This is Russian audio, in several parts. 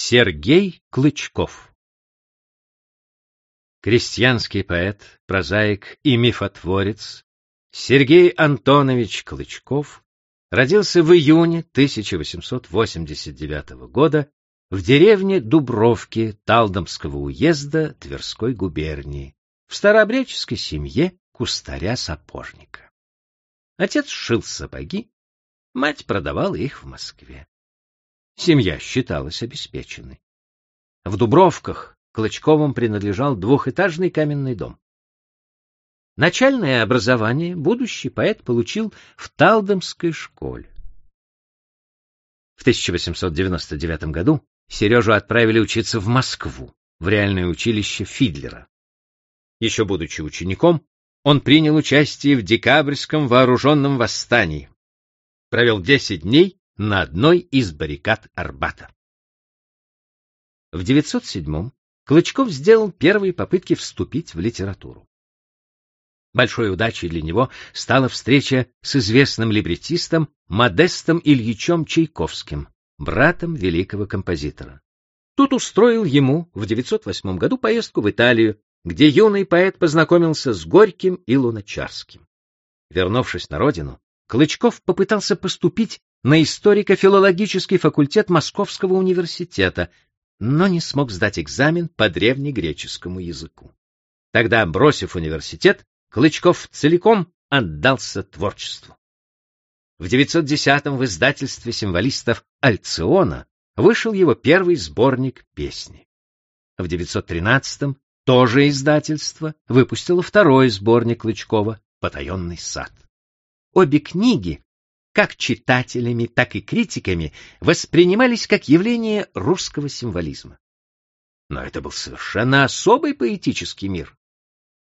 Сергей Клычков Крестьянский поэт, прозаик и мифотворец Сергей Антонович Клычков родился в июне 1889 года в деревне Дубровки Талдомского уезда Тверской губернии в старообрядческой семье кустаря-сапожника. Отец шил сапоги, мать продавала их в Москве. Семья считалась обеспеченной. В Дубровках Клычковым принадлежал двухэтажный каменный дом. Начальное образование будущий поэт получил в Талдомской школе. В 1899 году Сережу отправили учиться в Москву, в реальное училище Фидлера. Еще будучи учеником, он принял участие в декабрьском вооруженном восстании. Провел 10 дней на одной из баррикад Арбата. В 907-м Клычков сделал первые попытки вступить в литературу. Большой удачей для него стала встреча с известным либретистом Модестом Ильичем Чайковским, братом великого композитора. Тут устроил ему в 908 году поездку в Италию, где юный поэт познакомился с Горьким и Луначарским. Вернувшись на родину, Клычков попытался поступить на историко-филологический факультет Московского университета, но не смог сдать экзамен по древнегреческому языку. Тогда, бросив университет, Клычков целиком отдался творчеству. В 910-м в издательстве символистов Альциона вышел его первый сборник песни. В 913-м тоже издательство выпустило второй сборник Клычкова «Потаенный сад». Обе книги как читателями, так и критиками, воспринимались как явление русского символизма. Но это был совершенно особый поэтический мир.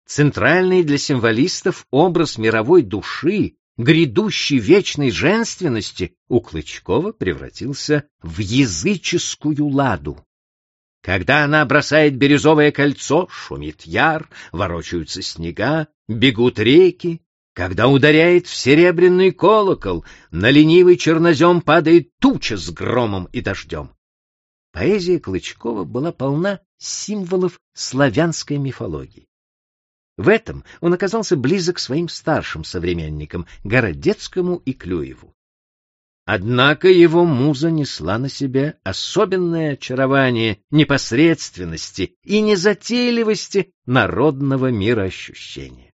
Центральный для символистов образ мировой души, грядущей вечной женственности, у Клычкова превратился в языческую ладу. Когда она бросает бирюзовое кольцо, шумит яр, ворочаются снега, бегут реки, когда ударяет в серебряный колокол, на ленивый чернозем падает туча с громом и дождем. Поэзия Клычкова была полна символов славянской мифологии. В этом он оказался близок своим старшим современникам Городецкому и Клюеву. Однако его муза несла на себе особенное очарование непосредственности и незатейливости народного мироощущения.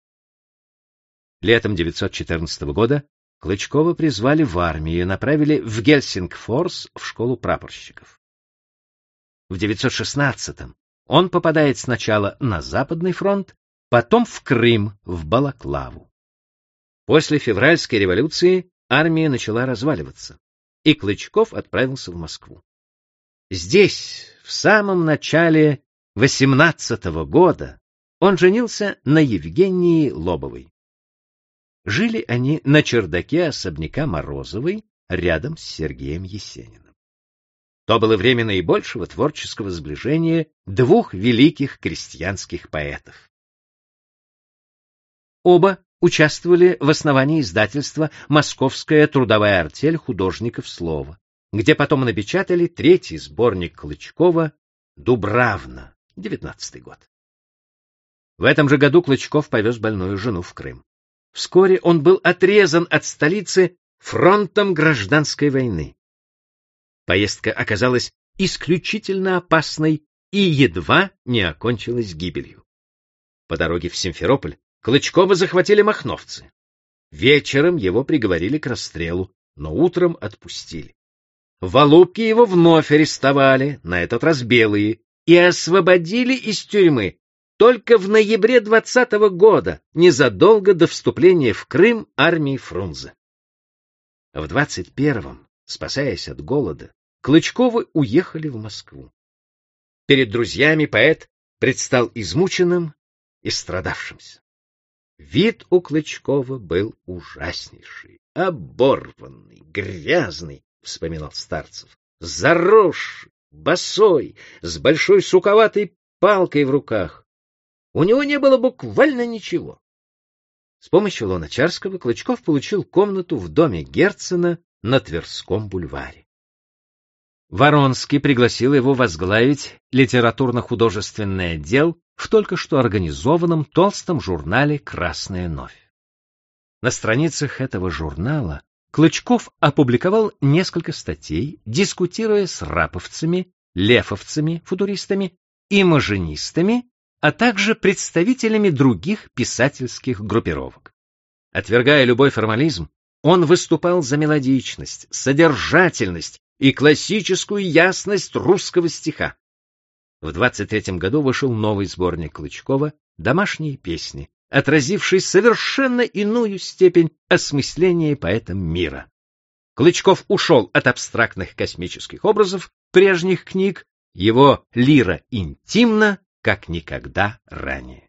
Летом 914 года Клычкова призвали в армию и направили в Гельсингфорс в школу прапорщиков. В 916-м он попадает сначала на Западный фронт, потом в Крым, в Балаклаву. После февральской революции армия начала разваливаться, и Клычков отправился в Москву. Здесь, в самом начале 18 -го года, он женился на Евгении Лобовой. Жили они на чердаке особняка Морозовой рядом с Сергеем Есениным. То было время наибольшего творческого сближения двух великих крестьянских поэтов. Оба участвовали в основании издательства «Московская трудовая артель художников слова», где потом напечатали третий сборник Клычкова «Дубравна», 19 год. В этом же году Клычков повез больную жену в Крым. Вскоре он был отрезан от столицы фронтом гражданской войны. Поездка оказалась исключительно опасной и едва не окончилась гибелью. По дороге в Симферополь Клычкова захватили махновцы. Вечером его приговорили к расстрелу, но утром отпустили. В его вновь арестовали, на этот раз белые, и освободили из тюрьмы только в ноябре 20 -го года, незадолго до вступления в Крым армии Фрунзе. В 21-м, спасаясь от голода, Клычковы уехали в Москву. Перед друзьями поэт предстал измученным и страдавшимся. Вид у Клычкова был ужаснейший, оборванный, грязный, — вспоминал Старцев, заросший, босой, с большой суковатой палкой в руках. У него не было буквально ничего. С помощью Луначарского Клычков получил комнату в доме Герцена на Тверском бульваре. Воронский пригласил его возглавить литературно-художественный отдел в только что организованном толстом журнале «Красная новь». На страницах этого журнала Клычков опубликовал несколько статей, дискутируя с раповцами, лефовцами, футуристами и маженистами, а также представителями других писательских группировок. Отвергая любой формализм, он выступал за мелодичность, содержательность и классическую ясность русского стиха. В 23 году вышел новый сборник Клычкова «Домашние песни», отразивший совершенно иную степень осмысления поэтом мира. Клычков ушел от абстрактных космических образов прежних книг, его лира интимна, как никогда ранее.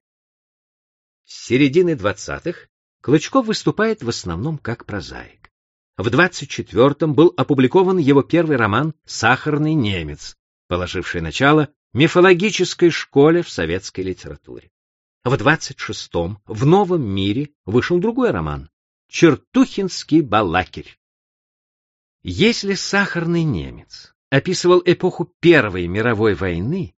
С середины двадцатых Клычков выступает в основном как прозаик. В 24-м был опубликован его первый роман «Сахарный немец», положивший начало мифологической школе в советской литературе. В 26-м в «Новом мире» вышел другой роман «Чертухинский балакирь». Если «Сахарный немец» описывал эпоху Первой мировой войны,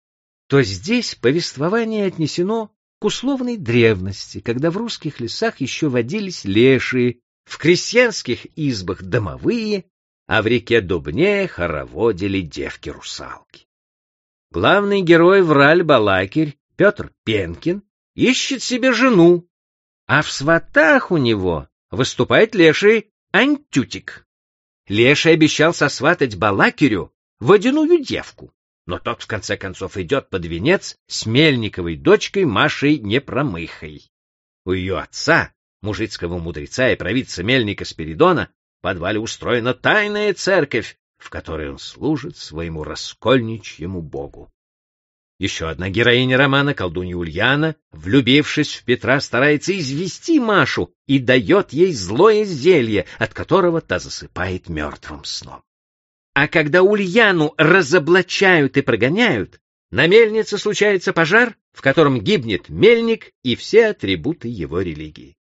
то здесь повествование отнесено к условной древности, когда в русских лесах еще водились лешие, в крестьянских избах домовые, а в реке Дубне хороводили девки-русалки. Главный герой Враль-Балакирь, Петр Пенкин, ищет себе жену, а в сватах у него выступает леший Антютик. Леший обещал сосватать Балакирю водяную девку, но тот в конце концов идет под венец с Мельниковой дочкой Машей Непромыхой. У ее отца, мужицкого мудреца и провидца Мельника Спиридона, в подвале устроена тайная церковь, в которой он служит своему раскольничьему богу. Еще одна героиня романа, колдунья Ульяна, влюбившись в Петра, старается извести Машу и дает ей злое зелье, от которого та засыпает мертвым сном. А когда Ульяну разоблачают и прогоняют, на мельнице случается пожар, в котором гибнет мельник и все атрибуты его религии.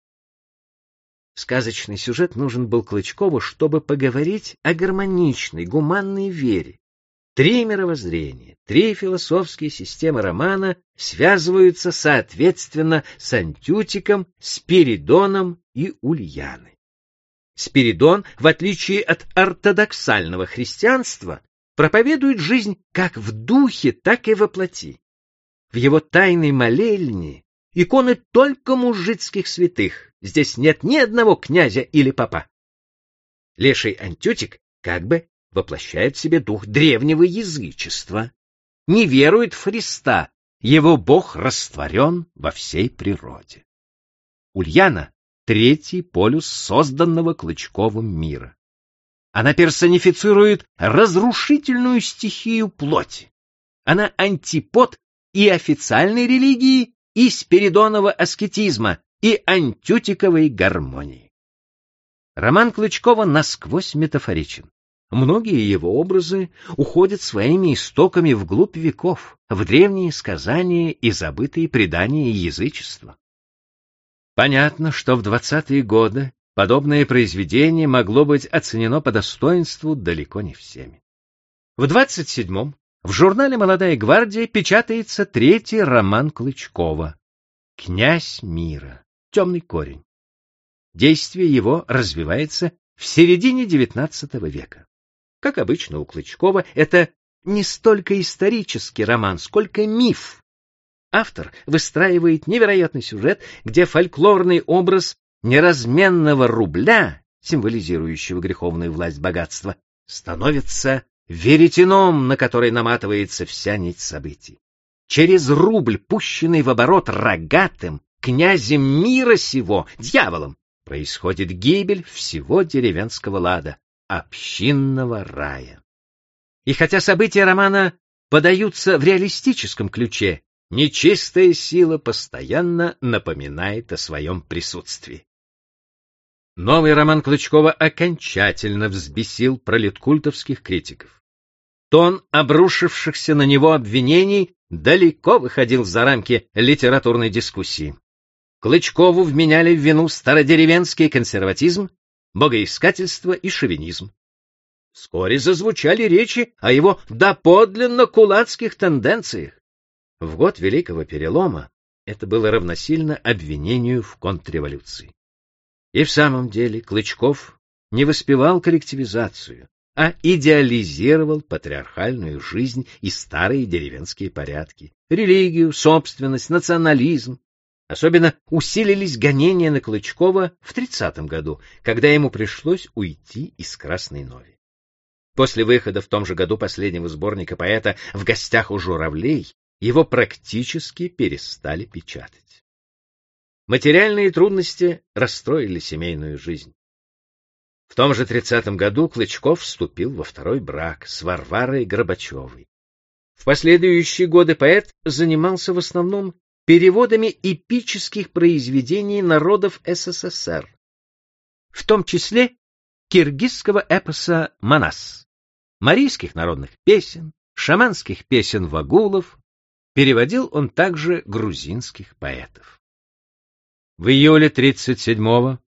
Сказочный сюжет нужен был Клычкову, чтобы поговорить о гармоничной, гуманной вере, Три мировоззрения, три философские системы романа связываются соответственно с Антютиком, Спиридоном и Ульяной. Спиридон, в отличие от ортодоксального христианства, проповедует жизнь как в духе, так и во плоти. В его тайной молельне иконы только мужицких святых, здесь нет ни одного князя или папа. Леший Антютик как бы воплощает в себе дух древнего язычества, не верует в Христа, его Бог растворен во всей природе. Ульяна — третий полюс созданного Клычковым мира. Она персонифицирует разрушительную стихию плоти. Она антипод и официальной религии, и спиридонова аскетизма, и антютиковой гармонии. Роман Клычкова насквозь метафоричен. Многие его образы уходят своими истоками вглубь веков, в древние сказания и забытые предания язычества. Понятно, что в двадцатые годы подобное произведение могло быть оценено по достоинству далеко не всеми. В двадцать седьмом в журнале «Молодая гвардия» печатается третий роман Клычкова «Князь мира. Темный корень». Действие его развивается в середине XIX века. Как обычно у Клычкова, это не столько исторический роман, сколько миф. Автор выстраивает невероятный сюжет, где фольклорный образ неразменного рубля, символизирующего греховную власть богатства, становится веретеном, на который наматывается вся нить событий. Через рубль, пущенный в оборот рогатым, князем мира сего, дьяволом, происходит гибель всего деревенского лада общинного рая. И хотя события романа подаются в реалистическом ключе, нечистая сила постоянно напоминает о своем присутствии. Новый роман Клычкова окончательно взбесил пролеткультовских критиков. Тон обрушившихся на него обвинений далеко выходил за рамки литературной дискуссии. Клычкову вменяли в вину стародеревенский консерватизм богоискательство и шовинизм. вскоре зазвучали речи о его доподлинно кулацких тенденциях. В год Великого Перелома это было равносильно обвинению в контрреволюции. И в самом деле Клычков не воспевал коллективизацию, а идеализировал патриархальную жизнь и старые деревенские порядки, религию, собственность, национализм. Особенно усилились гонения на Клычкова в 30 году, когда ему пришлось уйти из Красной Нови. После выхода в том же году последнего сборника поэта «В гостях у журавлей» его практически перестали печатать. Материальные трудности расстроили семейную жизнь. В том же тридцатом году Клычков вступил во второй брак с Варварой Горбачевой. В последующие годы поэт занимался в основном переводами эпических произведений народов СССР, в том числе киргизского эпоса «Манас», марийских народных песен, шаманских песен вагулов, переводил он также грузинских поэтов. В июле 37-го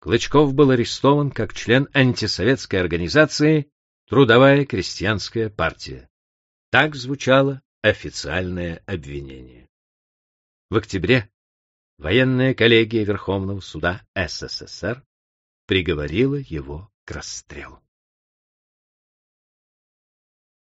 Клычков был арестован как член антисоветской организации «Трудовая крестьянская партия». Так звучало официальное обвинение. В октябре военная коллегия Верховного суда СССР приговорила его к расстрелу.